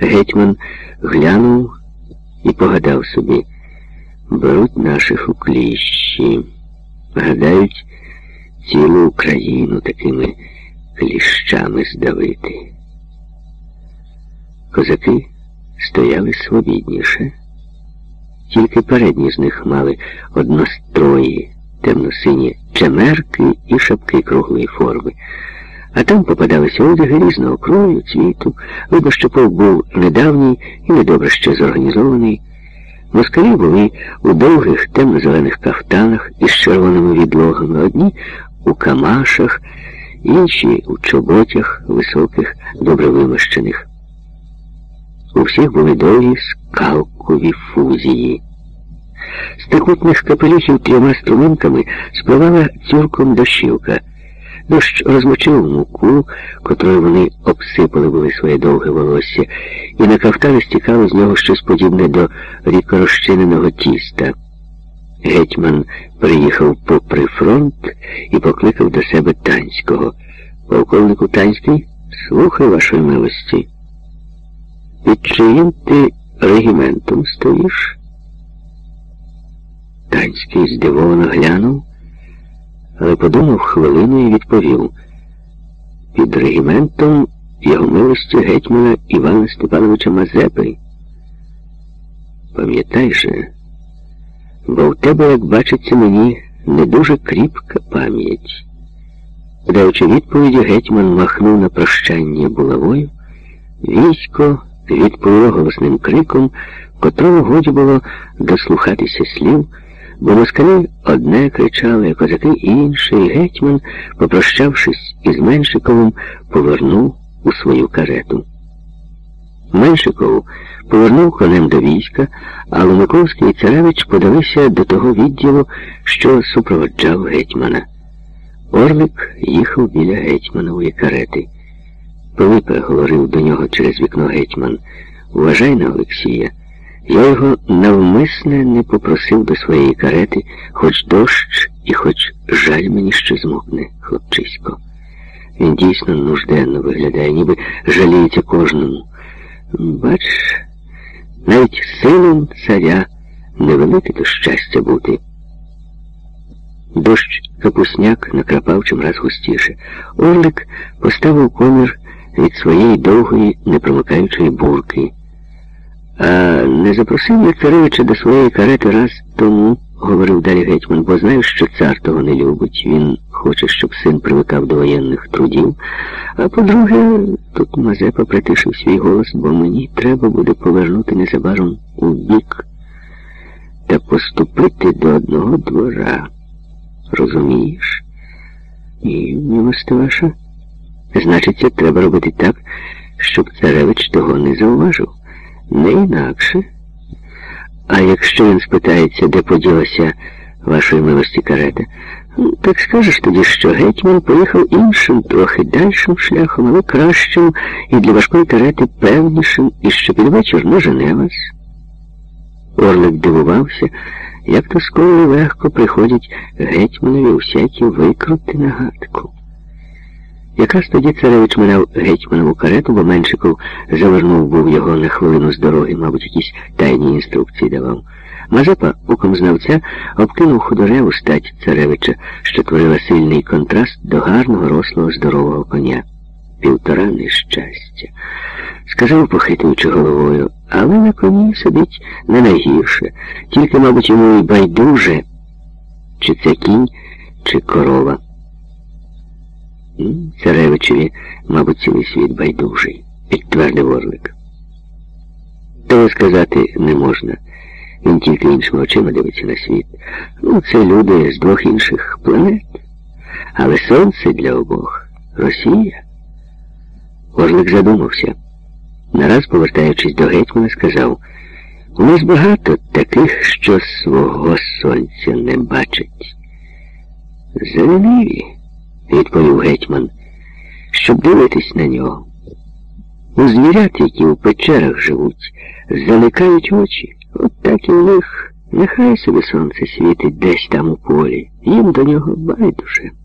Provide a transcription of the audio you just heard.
Гетьман глянув і погадав собі. Беруть наших у кліщі, гадають цілу Україну такими кліщами здавити. Козаки стояли свобідніше, тільки передні з них мали однострої, темно-сині чемерки і шапки круглої форми. А там попадалися одяги різного крою, цвіту, видно, що полк був недавній і недобре ще зорганізований. Москалі були у довгих темно-зелених кафтанах із червоними відлогами, одні у камашах, інші у чоботях високих, добре вимощених. У всіх були довгі скалкові фузії. З трикутних капелюхів трьома струминками спливала цюрком дощівка. Дощ розмочив муку, котрою вони обсипали були своє довге волосся, і на кафтани стікало з нього щось подібне до рікорозчиненого тіста. Гетьман приїхав попри фронт і покликав до себе Танського. Полковнику Танський, слухай вашої милості. Під чиїм ти регіментом стоїш? Танський здивовано глянув, але подумав хвилину і відповів. Під регіментом його милості гетьмана Івана Степановича Мазепи. Пам'ятай же, бо в тебе, як бачиться мені, не дуже кріпка пам'ять. Даючи відповіді, гетьман махнув на прощання булавою, військо відповіло голосним криком, котрому годі було дослухатися слів, бо москалі одне кричали, а козаки інше, і гетьман, попрощавшись із Меншиковим, повернув у свою карету. Меншиков повернув конем до війська, а Ломиковський і царевич подалися до того відділу, що супроводжав гетьмана. Орлик їхав біля гетьманової карети. Пилипе говорив до нього через вікно гетьман. Вважай на Олексія. Я його навмисне не попросив до своєї карети, хоч дощ і хоч жаль мені що змокне, хлопчисько. Він дійсно нужденно виглядає, ніби жаліється кожному. Бач, навіть сином царя невелике то щастя бути. Дощ капусняк накрапав чимраз густіше. Орлик поставив комір від своєї довгої, непромикаючої бурки. А не запросив я царевича до своєї карети раз тому, говорив далі гетьман, бо знаю, що цар того не любить. Він хоче, щоб син привикав до воєнних трудів. А по-друге, тут Мазепа притишив свій голос, бо мені треба буде повернути незабаром у бік та поступити до одного двора. Розумієш? І милости ваша. Значиться, треба робити так, щоб царевич того не зауважив. Не інакше. А якщо він спитається, де поділася вашої милості карета, так скажеш тоді, що гетьман поїхав іншим, трохи дальшим шляхом, але кращим і для важкої карети певнішим, і що під вечір нажене вас. Орлик дивувався, як то скоро легко приходять гетьманові усякі викрути на гадку. Якраз тоді царевич минав гетьманову карету, бо Меншиков завернув був його на хвилину з дороги, мабуть, якісь тайні інструкції давав. Мазепа, оком знавця, обкинув худореву стать царевича, що творила сильний контраст до гарного, рослого, здорового коня. Півтора нещастя. Сказав, похитуючи головою, але на коні сидить не найгірше, тільки, мабуть, йому й байдуже, чи це кінь, чи корова. Царевичеві, мабуть, цілий світ байдужий, підтвердив Орлик. Того сказати не можна. Він тільки іншими очима дивиться на світ. Ну, це люди з двох інших планет. Але сонце для обох Росія. Орлик задумався. Нараз, повертаючись до гетьмана, сказав, у нас багато таких, що свого сонця не бачать. Зелениві відповів гетьман, щоб дивитись на нього. У звірят, які у печерах живуть, замикають очі. От так і в них. Нехай собі сонце світить десь там у полі. Їм до нього байдуже.